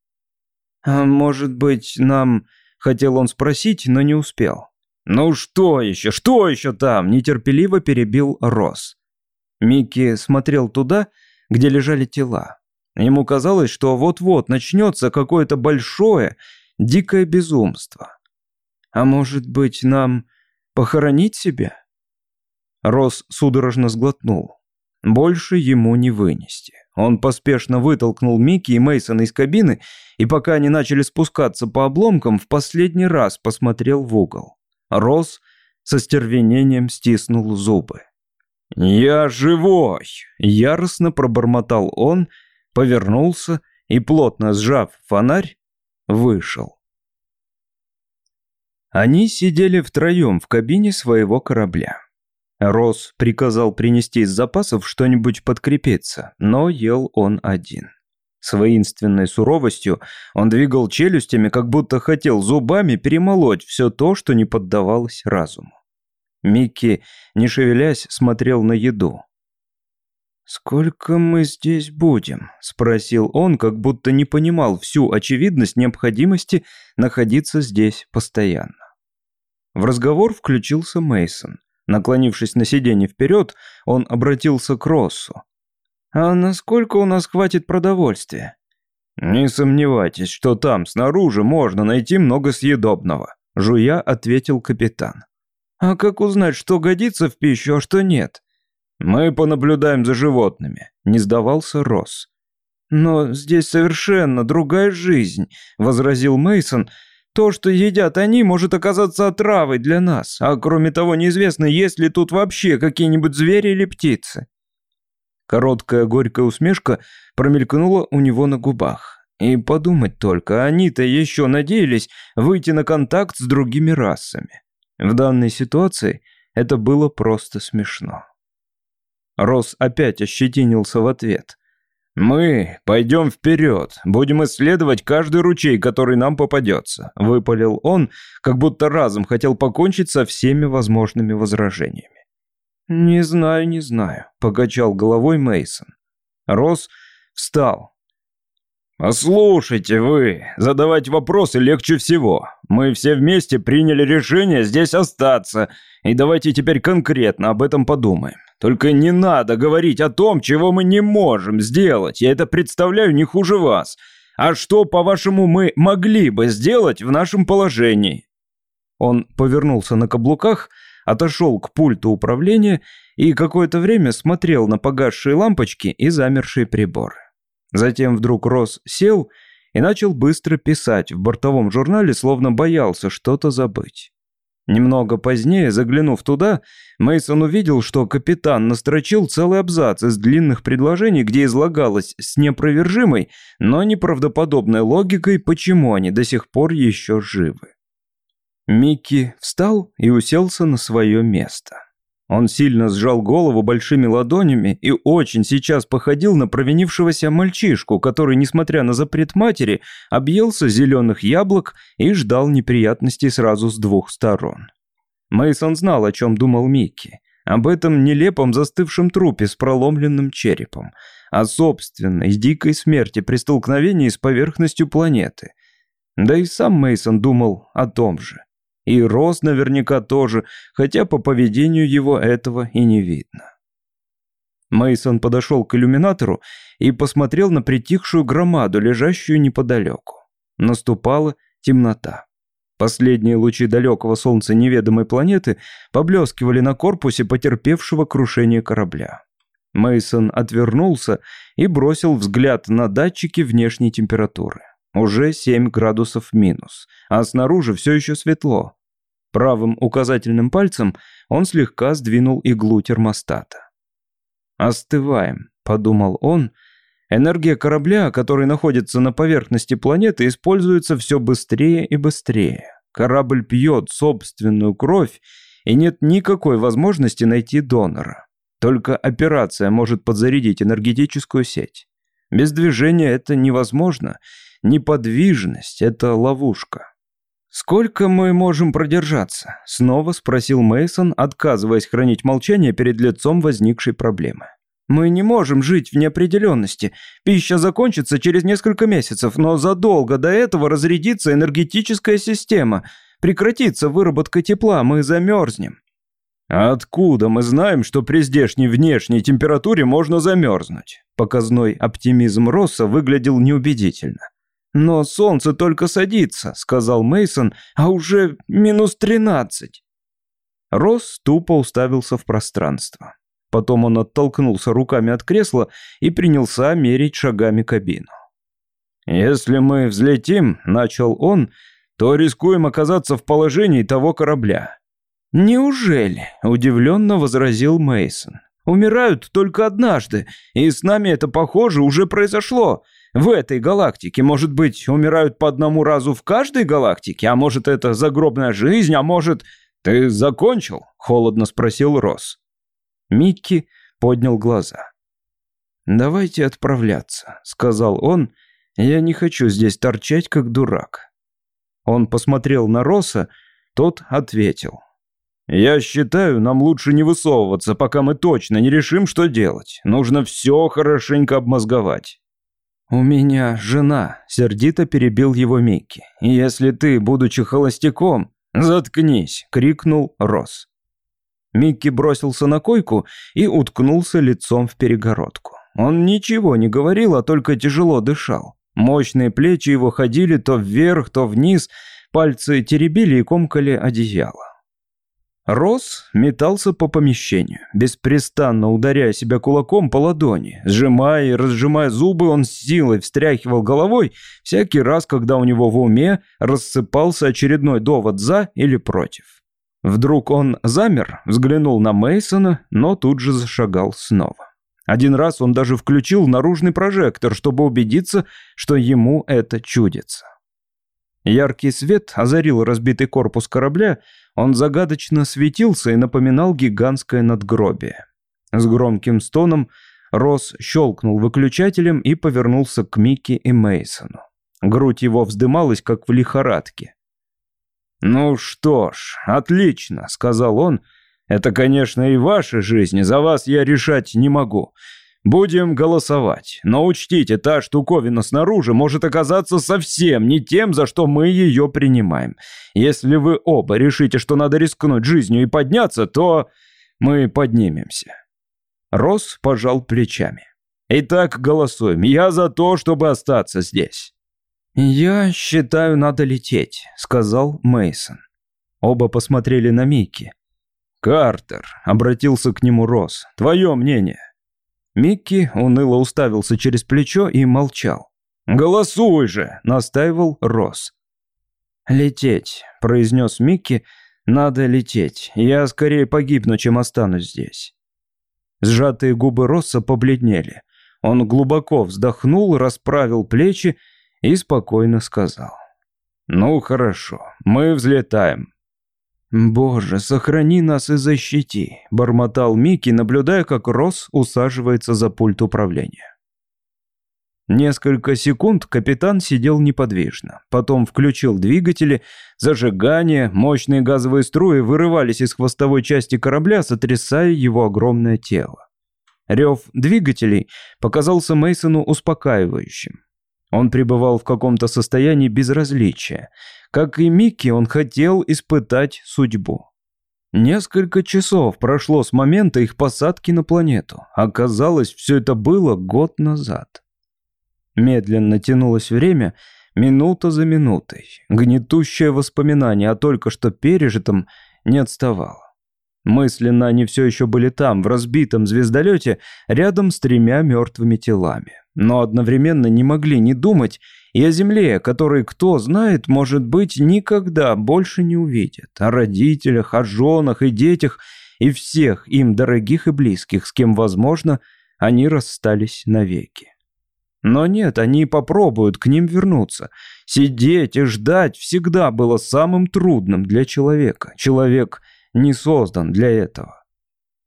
Speaker 1: «А может быть, нам...» — хотел он спросить, но не успел. «Ну что еще? Что еще там?» — нетерпеливо перебил Росс. Микки смотрел туда, где лежали тела. Ему казалось, что вот-вот начнется какое-то большое, дикое безумство. А может быть, нам похоронить себя? Рос судорожно сглотнул. Больше ему не вынести. Он поспешно вытолкнул Микки и Мейсона из кабины, и пока они начали спускаться по обломкам, в последний раз посмотрел в угол. Рос со стервенением стиснул зубы. «Я живой!» — яростно пробормотал он — повернулся и, плотно сжав фонарь, вышел. Они сидели втроем в кабине своего корабля. Рос приказал принести из запасов что-нибудь подкрепиться, но ел он один. С воинственной суровостью он двигал челюстями, как будто хотел зубами перемолоть все то, что не поддавалось разуму. Микки, не шевелясь, смотрел на еду. «Сколько мы здесь будем?» – спросил он, как будто не понимал всю очевидность необходимости находиться здесь постоянно. В разговор включился Мейсон. Наклонившись на сиденье вперед, он обратился к Россу. «А насколько у нас хватит продовольствия?» «Не сомневайтесь, что там, снаружи, можно найти много съедобного», – жуя ответил капитан. «А как узнать, что годится в пищу, а что нет?» «Мы понаблюдаем за животными», — не сдавался Росс. «Но здесь совершенно другая жизнь», — возразил Мейсон. То, что едят они, может оказаться отравой для нас, а кроме того неизвестно, есть ли тут вообще какие-нибудь звери или птицы». Короткая горькая усмешка промелькнула у него на губах. И подумать только, они-то еще надеялись выйти на контакт с другими расами. В данной ситуации это было просто смешно. Рос опять ощетинился в ответ. «Мы пойдем вперед, будем исследовать каждый ручей, который нам попадется», — выпалил он, как будто разом хотел покончить со всеми возможными возражениями. «Не знаю, не знаю», — покачал головой Мейсон. Рос встал. «Послушайте вы, задавать вопросы легче всего. Мы все вместе приняли решение здесь остаться, и давайте теперь конкретно об этом подумаем. Только не надо говорить о том, чего мы не можем сделать. Я это представляю не хуже вас. А что, по-вашему, мы могли бы сделать в нашем положении?» Он повернулся на каблуках, отошел к пульту управления и какое-то время смотрел на погасшие лампочки и замершие приборы. Затем вдруг Рос сел и начал быстро писать в бортовом журнале, словно боялся что-то забыть. Немного позднее, заглянув туда, Мейсон увидел, что капитан настрочил целый абзац из длинных предложений, где излагалось с непровержимой, но неправдоподобной логикой, почему они до сих пор еще живы. Микки встал и уселся на свое место. Он сильно сжал голову большими ладонями и очень сейчас походил на провинившегося мальчишку, который, несмотря на запрет матери, объелся зеленых яблок и ждал неприятностей сразу с двух сторон. Мейсон знал, о чем думал Микки. Об этом нелепом застывшем трупе с проломленным черепом. О собственной дикой смерти при столкновении с поверхностью планеты. Да и сам Мейсон думал о том же. И Рос наверняка тоже, хотя по поведению его этого и не видно. Мейсон подошел к иллюминатору и посмотрел на притихшую громаду, лежащую неподалеку. Наступала темнота. Последние лучи далекого солнца неведомой планеты поблескивали на корпусе потерпевшего крушение корабля. Мейсон отвернулся и бросил взгляд на датчики внешней температуры. Уже 7 градусов минус, а снаружи все еще светло. Правым указательным пальцем он слегка сдвинул иглу термостата. «Остываем», — подумал он. Энергия корабля, который находится на поверхности планеты, используется все быстрее и быстрее. Корабль пьет собственную кровь, и нет никакой возможности найти донора. Только операция может подзарядить энергетическую сеть. Без движения это невозможно. Неподвижность — это ловушка. «Сколько мы можем продержаться?» — снова спросил Мейсон, отказываясь хранить молчание перед лицом возникшей проблемы. «Мы не можем жить в неопределенности. Пища закончится через несколько месяцев, но задолго до этого разрядится энергетическая система. Прекратится выработка тепла, мы замерзнем». «Откуда мы знаем, что при здешней внешней температуре можно замерзнуть?» Показной оптимизм Росса выглядел неубедительно. «Но солнце только садится», — сказал Мейсон, «а уже минус тринадцать». Росс тупо уставился в пространство. Потом он оттолкнулся руками от кресла и принялся мерить шагами кабину. «Если мы взлетим», — начал он, — «то рискуем оказаться в положении того корабля». «Неужели?» — удивленно возразил Мейсон. «Умирают только однажды, и с нами это, похоже, уже произошло в этой галактике. Может быть, умирают по одному разу в каждой галактике, а может, это загробная жизнь, а может... «Ты закончил?» — холодно спросил Росс. Микки поднял глаза. «Давайте отправляться», — сказал он. «Я не хочу здесь торчать, как дурак». Он посмотрел на Росса, тот ответил. «Я считаю, нам лучше не высовываться, пока мы точно не решим, что делать. Нужно все хорошенько обмозговать». «У меня жена», — сердито перебил его Микки. «Если ты, будучи холостяком...» «Заткнись!» — крикнул Росс. Микки бросился на койку и уткнулся лицом в перегородку. Он ничего не говорил, а только тяжело дышал. Мощные плечи его ходили то вверх, то вниз, пальцы теребили и комкали одеяло. Рос метался по помещению, беспрестанно ударяя себя кулаком по ладони. Сжимая и разжимая зубы, он с силой встряхивал головой всякий раз, когда у него в уме рассыпался очередной довод «за» или «против». Вдруг он замер, взглянул на Мейсона, но тут же зашагал снова. Один раз он даже включил наружный прожектор, чтобы убедиться, что ему это чудится. Яркий свет озарил разбитый корпус корабля, он загадочно светился и напоминал гигантское надгробие. С громким стоном Росс щелкнул выключателем и повернулся к Микки и Мейсону. Грудь его вздымалась, как в лихорадке. «Ну что ж, отлично», — сказал он. «Это, конечно, и ваша жизнь, за вас я решать не могу. Будем голосовать. Но учтите, та штуковина снаружи может оказаться совсем не тем, за что мы ее принимаем. Если вы оба решите, что надо рискнуть жизнью и подняться, то мы поднимемся». Росс пожал плечами. «Итак, голосуем. Я за то, чтобы остаться здесь». «Я считаю, надо лететь», — сказал Мейсон. Оба посмотрели на Микки. «Картер», — обратился к нему Росс, — «твое мнение?» Микки уныло уставился через плечо и молчал. «Голосуй же!» — настаивал Росс. «Лететь», — произнес Микки. «Надо лететь. Я скорее погибну, чем останусь здесь». Сжатые губы Росса побледнели. Он глубоко вздохнул, расправил плечи и спокойно сказал. «Ну хорошо, мы взлетаем. «Боже, сохрани нас и защити», — бормотал Микки, наблюдая, как Росс усаживается за пульт управления. Несколько секунд капитан сидел неподвижно. Потом включил двигатели, зажигание, мощные газовые струи вырывались из хвостовой части корабля, сотрясая его огромное тело. Рев двигателей показался Мейсону успокаивающим. Он пребывал в каком-то состоянии безразличия. Как и Микки, он хотел испытать судьбу. Несколько часов прошло с момента их посадки на планету. Оказалось, все это было год назад. Медленно тянулось время, минута за минутой. Гнетущее воспоминание о только что пережитом не отставало. Мысленно они все еще были там, в разбитом звездолете, рядом с тремя мертвыми телами. Но одновременно не могли не думать и о земле, которой, кто знает, может быть, никогда больше не увидят, о родителях, о женах и детях и всех им дорогих и близких, с кем, возможно, они расстались навеки. Но нет, они попробуют к ним вернуться. Сидеть и ждать всегда было самым трудным для человека. Человек – не создан для этого.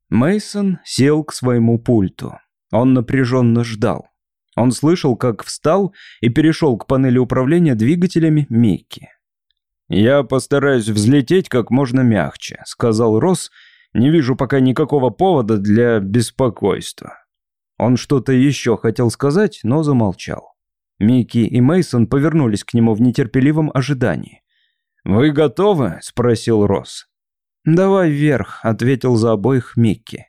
Speaker 1: Мейсон сел к своему пульту. Он напряженно ждал. Он слышал, как встал и перешел к панели управления двигателями Микки. «Я постараюсь взлететь как можно мягче», — сказал Росс. «Не вижу пока никакого повода для беспокойства». Он что-то еще хотел сказать, но замолчал. Микки и Мейсон повернулись к нему в нетерпеливом ожидании. «Вы готовы?» — спросил Росс. «Давай вверх», — ответил за обоих Микки.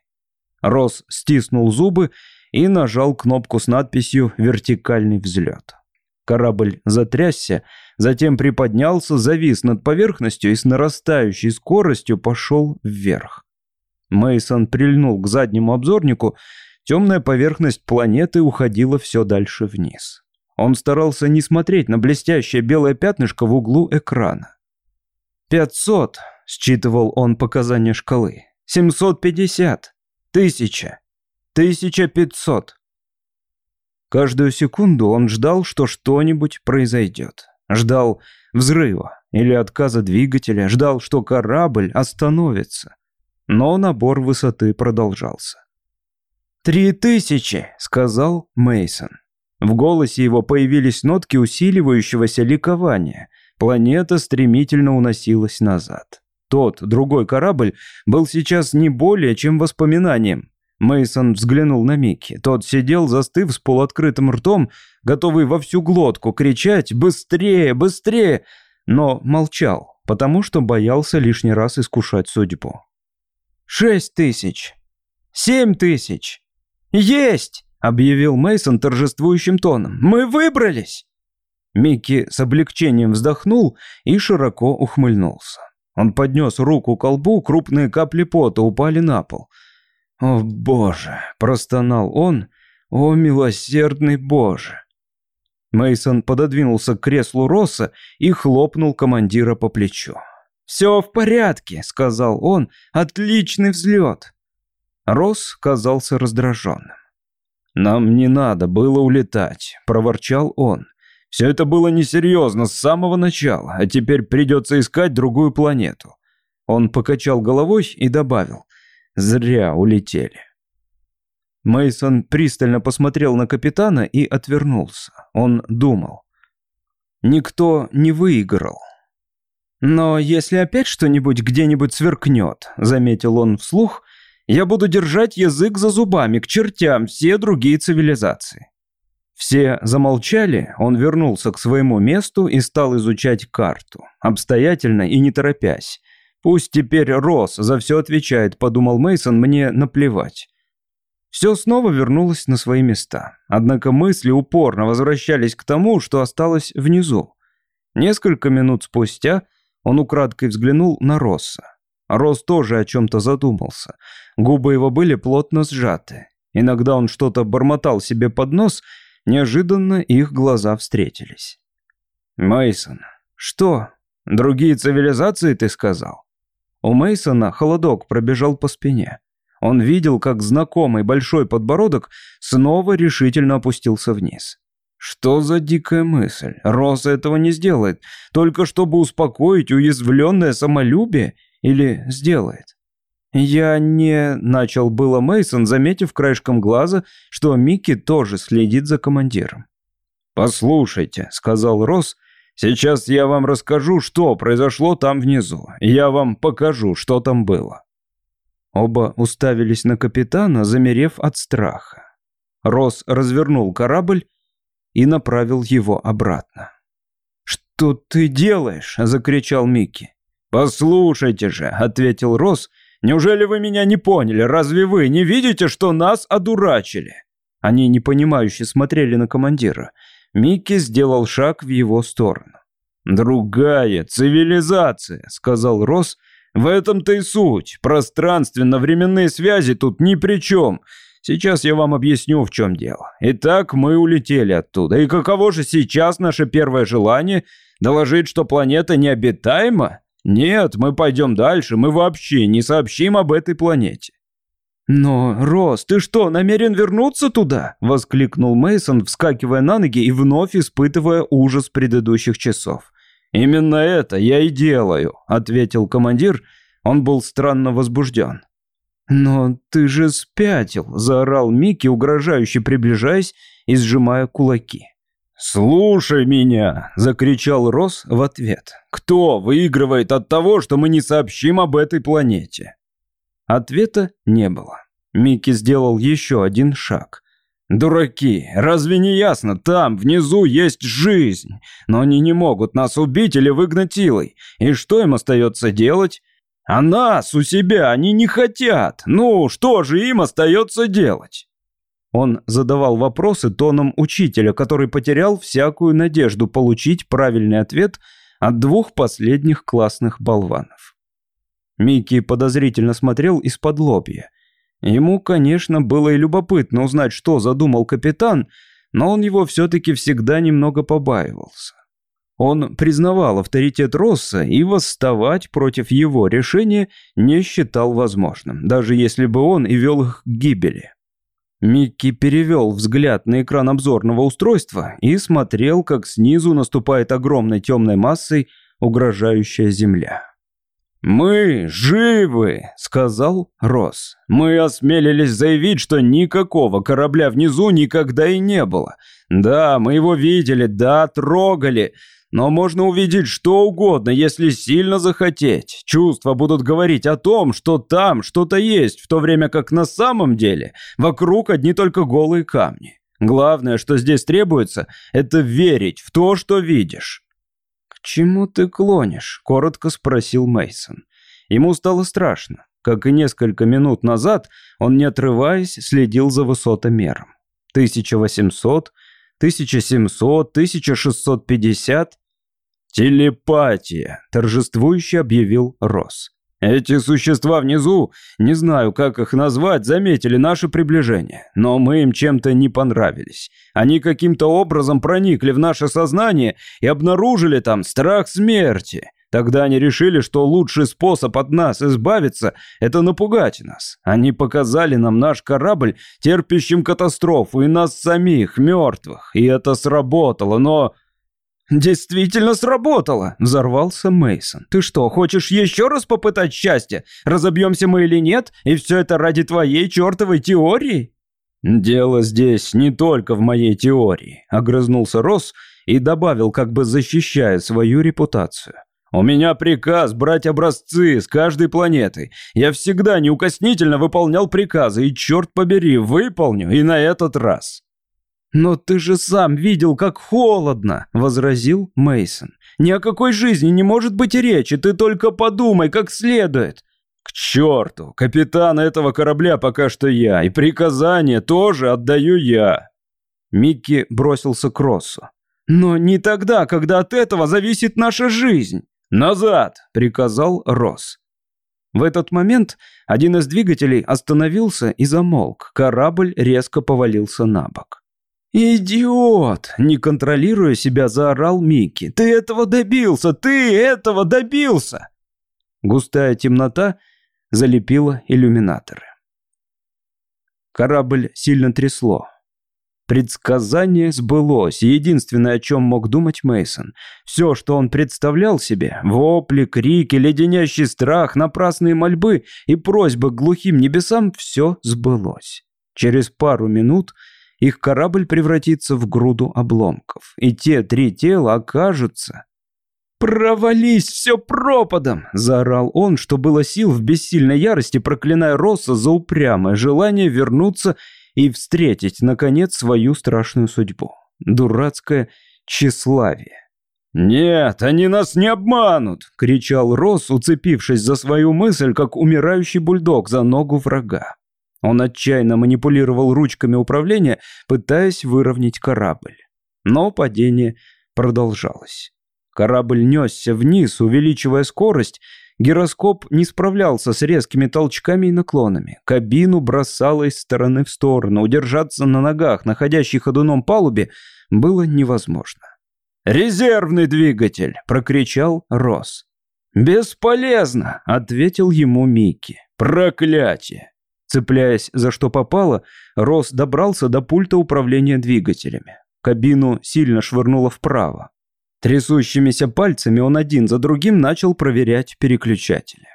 Speaker 1: Росс стиснул зубы и нажал кнопку с надписью «Вертикальный взлет». Корабль затрясся, затем приподнялся, завис над поверхностью и с нарастающей скоростью пошел вверх. Мейсон прильнул к заднему обзорнику, темная поверхность планеты уходила все дальше вниз. Он старался не смотреть на блестящее белое пятнышко в углу экрана. «Пятьсот!» Считывал он показания шкалы. «Семьсот пятьдесят! Тысяча! Тысяча пятьсот!» Каждую секунду он ждал, что что-нибудь произойдет. Ждал взрыва или отказа двигателя, ждал, что корабль остановится. Но набор высоты продолжался. «Три тысячи!» — сказал Мейсон. В голосе его появились нотки усиливающегося ликования. Планета стремительно уносилась назад. Тот, другой корабль, был сейчас не более чем воспоминанием. Мейсон взглянул на Микки. Тот сидел, застыв с полуоткрытым ртом, готовый во всю глотку кричать «Быстрее! Быстрее!», но молчал, потому что боялся лишний раз искушать судьбу. «Шесть тысяч! Семь тысяч! Есть!» — объявил Мейсон торжествующим тоном. «Мы выбрались!» Микки с облегчением вздохнул и широко ухмыльнулся. Он поднес руку к колбу, крупные капли пота упали на пол. «О, Боже!» – простонал он. «О, милосердный Боже!» Мейсон пододвинулся к креслу Росса и хлопнул командира по плечу. «Все в порядке», — сказал он. «Отличный взлет». Росс казался раздраженным. «Нам не надо было улетать», — проворчал он. «Все это было несерьезно с самого начала, а теперь придется искать другую планету». Он покачал головой и добавил. «Зря улетели». Мейсон пристально посмотрел на капитана и отвернулся. Он думал. Никто не выиграл. «Но если опять что-нибудь где-нибудь сверкнет», — заметил он вслух, «я буду держать язык за зубами к чертям все другие цивилизации». Все замолчали, он вернулся к своему месту и стал изучать карту, обстоятельно и не торопясь. «Пусть теперь Росс за все отвечает», — подумал Мейсон, мне наплевать. Все снова вернулось на свои места. Однако мысли упорно возвращались к тому, что осталось внизу. Несколько минут спустя он украдкой взглянул на Росса. Росс тоже о чем-то задумался. Губы его были плотно сжаты. Иногда он что-то бормотал себе под нос, неожиданно их глаза встретились. Мейсон, что? Другие цивилизации, ты сказал? У Мейсона холодок пробежал по спине. Он видел, как знакомый большой подбородок снова решительно опустился вниз. Что за дикая мысль? Роза этого не сделает, только чтобы успокоить уязвленное самолюбие или сделает? Я не начал было Мейсон, заметив краешком глаза, что Микки тоже следит за командиром. Послушайте, сказал Росс, сейчас я вам расскажу, что произошло там внизу. Я вам покажу, что там было. Оба уставились на капитана, замерев от страха. Росс развернул корабль и направил его обратно. «Что ты делаешь?» – закричал Микки. «Послушайте же», – ответил Росс. «Неужели вы меня не поняли? Разве вы не видите, что нас одурачили?» Они непонимающе смотрели на командира. Микки сделал шаг в его сторону. «Другая цивилизация», — сказал Росс, — в этом-то и суть. Пространственно-временные связи тут ни при чем. Сейчас я вам объясню, в чем дело. Итак, мы улетели оттуда. И каково же сейчас наше первое желание? Доложить, что планета необитаема? Нет, мы пойдем дальше. Мы вообще не сообщим об этой планете. «Но, Рос, ты что, намерен вернуться туда?» — воскликнул Мейсон, вскакивая на ноги и вновь испытывая ужас предыдущих часов. «Именно это я и делаю», — ответил командир. Он был странно возбужден. «Но ты же спятил», — заорал Микки, угрожающе приближаясь и сжимая кулаки. «Слушай меня!» – закричал Рос в ответ. «Кто выигрывает от того, что мы не сообщим об этой планете?» Ответа не было. Микки сделал еще один шаг. Дураки, разве не ясно? Там, внизу, есть жизнь. Но они не могут нас убить или выгнать силой. И что им остается делать? А нас у себя они не хотят. Ну, что же им остается делать? Он задавал вопросы тоном учителя, который потерял всякую надежду получить правильный ответ от двух последних классных болванов. Микки подозрительно смотрел из-под лобья – Ему, конечно, было и любопытно узнать, что задумал капитан, но он его все-таки всегда немного побаивался. Он признавал авторитет Росса и восставать против его решения не считал возможным, даже если бы он и вел их к гибели. Микки перевел взгляд на экран обзорного устройства и смотрел, как снизу наступает огромной темной массой угрожающая земля. «Мы живы!» — сказал Росс. «Мы осмелились заявить, что никакого корабля внизу никогда и не было. Да, мы его видели, да, трогали, но можно увидеть что угодно, если сильно захотеть. Чувства будут говорить о том, что там что-то есть, в то время как на самом деле вокруг одни только голые камни. Главное, что здесь требуется, это верить в то, что видишь чему ты клонишь?» – коротко спросил Мейсон. Ему стало страшно. Как и несколько минут назад, он, не отрываясь, следил за высотомером. 1800, 1700, 1650. «Телепатия», — торжествующе объявил Росс. «Эти существа внизу, не знаю, как их назвать, заметили наше приближение, но мы им чем-то не понравились. Они каким-то образом проникли в наше сознание и обнаружили там страх смерти. Тогда они решили, что лучший способ от нас избавиться – это напугать нас. Они показали нам наш корабль, терпящим катастрофу, и нас самих, мертвых. И это сработало, но...
Speaker 2: «Действительно сработало!» – взорвался Мейсон. «Ты что, хочешь еще раз попытать счастье? Разобьемся мы или нет? И все это ради твоей чертовой теории?»
Speaker 1: «Дело здесь не только в моей теории», – огрызнулся Росс и добавил, как бы защищая свою репутацию. «У меня приказ брать образцы с каждой планеты. Я всегда неукоснительно выполнял приказы, и, черт побери, выполню и на этот раз».
Speaker 2: «Но ты же сам видел, как холодно!» – возразил Мейсон. «Ни о какой жизни не может быть речи, ты только подумай как следует!»
Speaker 1: «К черту! Капитан этого корабля пока что я, и приказания тоже отдаю я!» Микки бросился к Россу.
Speaker 2: «Но не тогда, когда от этого зависит наша жизнь!»
Speaker 1: «Назад!» — приказал Росс.
Speaker 2: В этот момент один из двигателей остановился и замолк. Корабль резко повалился на бок. «Идиот!» — не контролируя себя, заорал Микки. «Ты этого добился! Ты этого добился!» Густая темнота залепила иллюминаторы. Корабль сильно трясло. Предсказание сбылось, единственное, о чем мог думать Мейсон. Все, что он представлял себе, вопли, крики, леденящий страх, напрасные мольбы и просьбы к глухим небесам, все сбылось. Через пару минут их корабль превратится в груду обломков, и те три тела окажутся... «Провались все пропадом!» – заорал он, что было сил в бессильной ярости, проклиная Росса за упрямое желание вернуться и встретить, наконец, свою страшную судьбу. Дурацкое тщеславие.
Speaker 1: «Нет, они нас не обманут!» — кричал Росс, уцепившись за свою мысль, как умирающий бульдог за ногу врага. Он отчаянно манипулировал ручками управления, пытаясь выровнять корабль. Но падение продолжалось. Корабль несся вниз, увеличивая скорость, Гироскоп не справлялся с резкими толчками и наклонами. Кабину бросало из стороны в сторону. Удержаться на ногах, находящей ходуном палубе, было невозможно. «Резервный двигатель!» – прокричал Росс. «Бесполезно!» – ответил ему Микки. «Проклятие!» Цепляясь за что попало, Росс добрался до пульта управления двигателями. Кабину сильно швырнуло вправо. Трясущимися пальцами он один за другим начал проверять переключатели.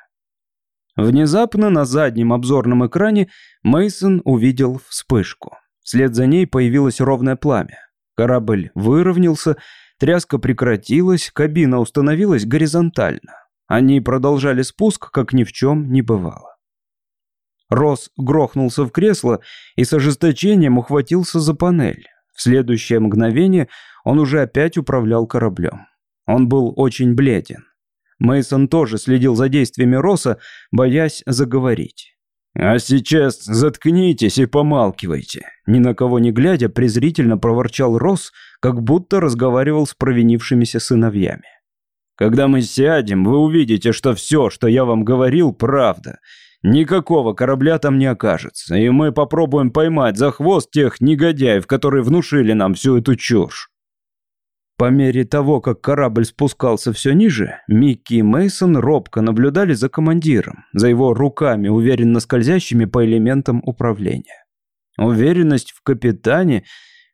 Speaker 1: Внезапно на заднем обзорном экране Мейсон увидел вспышку. Вслед за ней появилось ровное пламя. Корабль выровнялся, тряска прекратилась, кабина установилась горизонтально. Они продолжали спуск, как ни в чем не бывало. Росс грохнулся в кресло и с ожесточением ухватился за панель. В следующее мгновение он уже опять управлял кораблем. Он был очень бледен. Мейсон тоже следил за действиями Росса, боясь заговорить. «А сейчас заткнитесь и помалкивайте!» Ни на кого не глядя, презрительно проворчал Росс, как будто разговаривал с провинившимися сыновьями. «Когда мы сядем, вы увидите, что все, что я вам говорил, правда. Никакого корабля там не окажется, и мы попробуем поймать за хвост тех негодяев, которые внушили нам всю эту чушь. По мере того, как корабль спускался все ниже, Микки и Мейсон робко наблюдали за командиром, за его руками, уверенно скользящими по элементам управления. Уверенность в капитане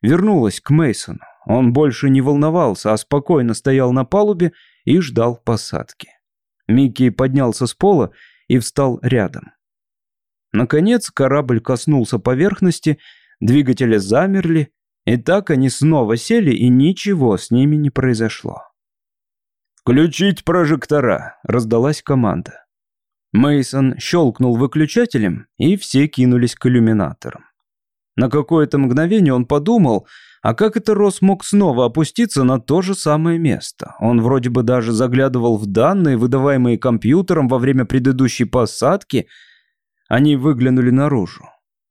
Speaker 1: вернулась к Мейсону. Он больше не волновался, а спокойно стоял на палубе и ждал посадки. Микки поднялся с пола и встал рядом. Наконец корабль коснулся поверхности, двигатели замерли, и так они снова сели, и ничего с ними не произошло. «Включить прожектора!» – раздалась команда. Мейсон щелкнул выключателем, и все кинулись к иллюминаторам. На какое-то мгновение он подумал, а как это Рос мог снова опуститься на то же самое место? Он вроде бы даже заглядывал в данные, выдаваемые компьютером во время предыдущей посадки. Они выглянули наружу.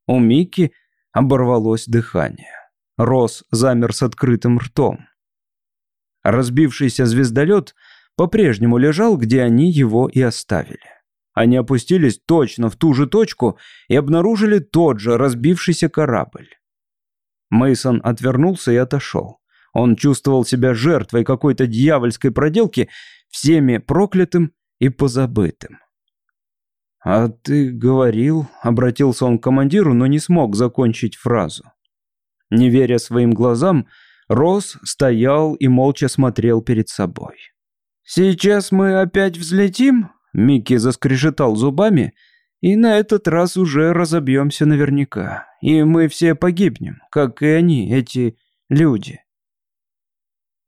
Speaker 1: У Микки оборвалось дыхание. Рос замер с открытым ртом.
Speaker 2: Разбившийся звездолет по-прежнему лежал, где они его и оставили. Они опустились точно в ту же точку и обнаружили тот же разбившийся корабль. Мейсон отвернулся и отошел. Он чувствовал себя жертвой какой-то дьявольской проделки, всеми проклятым и позабытым. «А ты говорил...» — обратился он к командиру, но не смог закончить фразу. Не веря своим глазам, Рос стоял и молча смотрел перед собой. «Сейчас мы опять взлетим?» — Микки заскрежетал зубами. «И на этот раз уже разобьемся наверняка. И мы все погибнем, как и они, эти люди».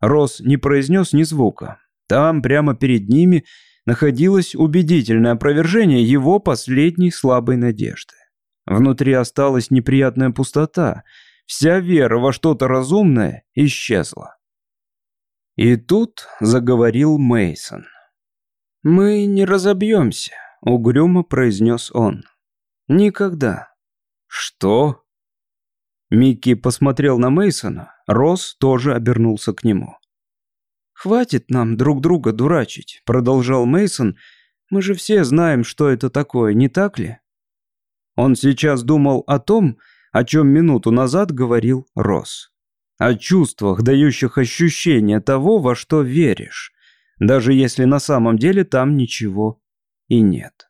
Speaker 2: Рос не произнес ни звука. Там, прямо перед ними, находилось убедительное опровержение его последней слабой надежды. Внутри осталась неприятная пустота. Вся вера во что-то разумное исчезла. И тут заговорил Мейсон. «Мы не разобьемся», — угрюмо произнес он. «Никогда». «Что?» Микки посмотрел на Мейсона. Росс тоже обернулся к нему. «Хватит нам друг друга дурачить», — продолжал Мейсон. «Мы же все знаем, что это такое, не так ли?» Он сейчас думал о том, о чем минуту назад говорил Росс. О чувствах, дающих ощущение того, во что веришь, даже если на самом деле там ничего и нет.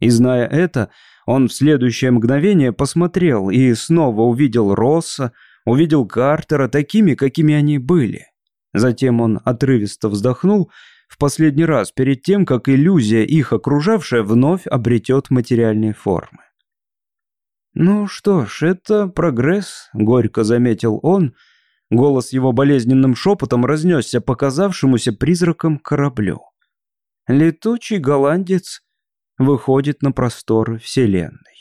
Speaker 2: И зная это, он в следующее мгновение посмотрел и снова увидел Росса, увидел Картера такими, какими они были. Затем он отрывисто вздохнул в последний раз перед тем, как иллюзия, их окружавшая, вновь обретет материальные формы. «Ну что ж, это прогресс», — горько заметил он. Голос его болезненным шепотом разнесся показавшемуся призраком кораблю. «Летучий голландец выходит на просторы Вселенной».